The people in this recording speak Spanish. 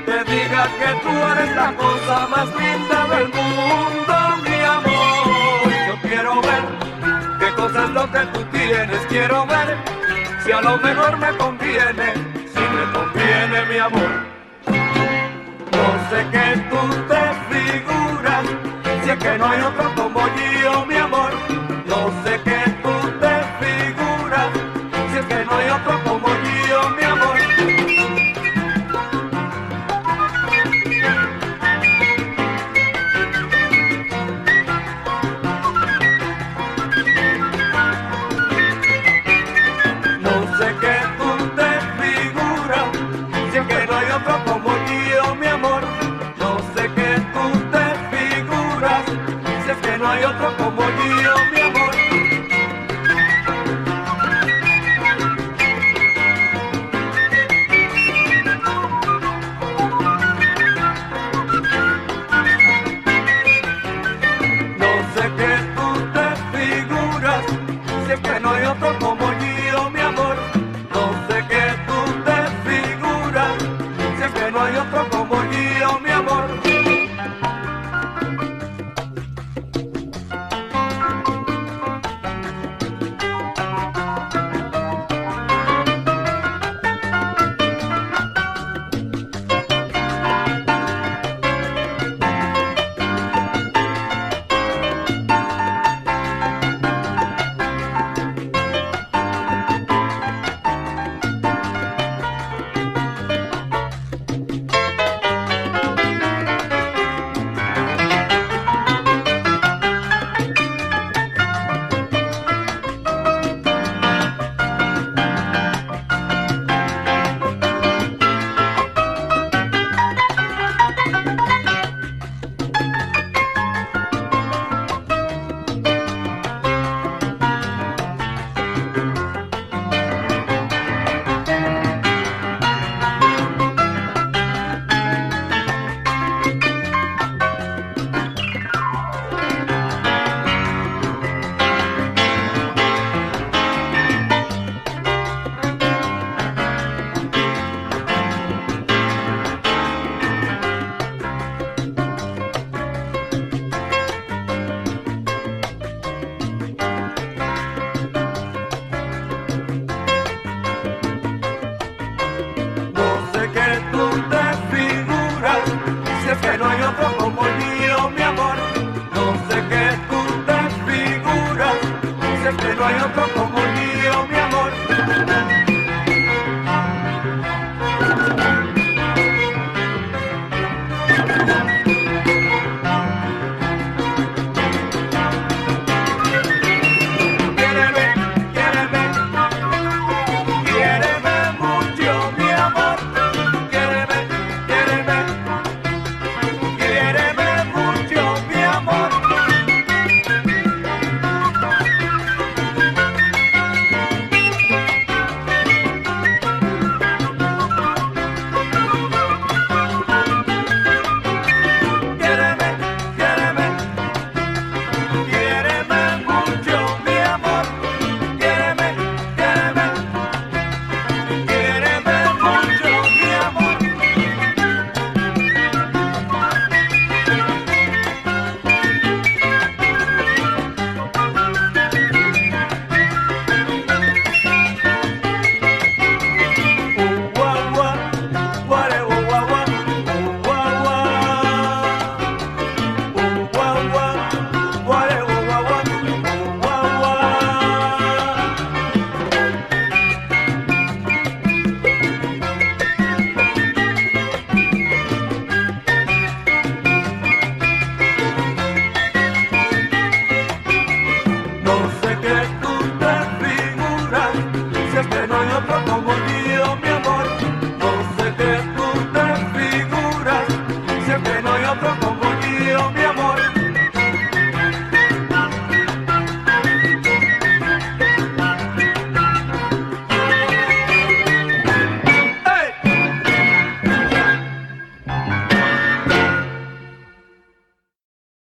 te diga que tú eres la cosa más linda del mundo, mi amor. Yo quiero ver qué cosa es lo que tú tienes, quiero ver si a lo mejor me conviene, si me conviene, mi amor. No sé qué tú te figuras, si es que no hay otro como yo, mi amor. No sé qué tú te figuras, si es que no hay otro como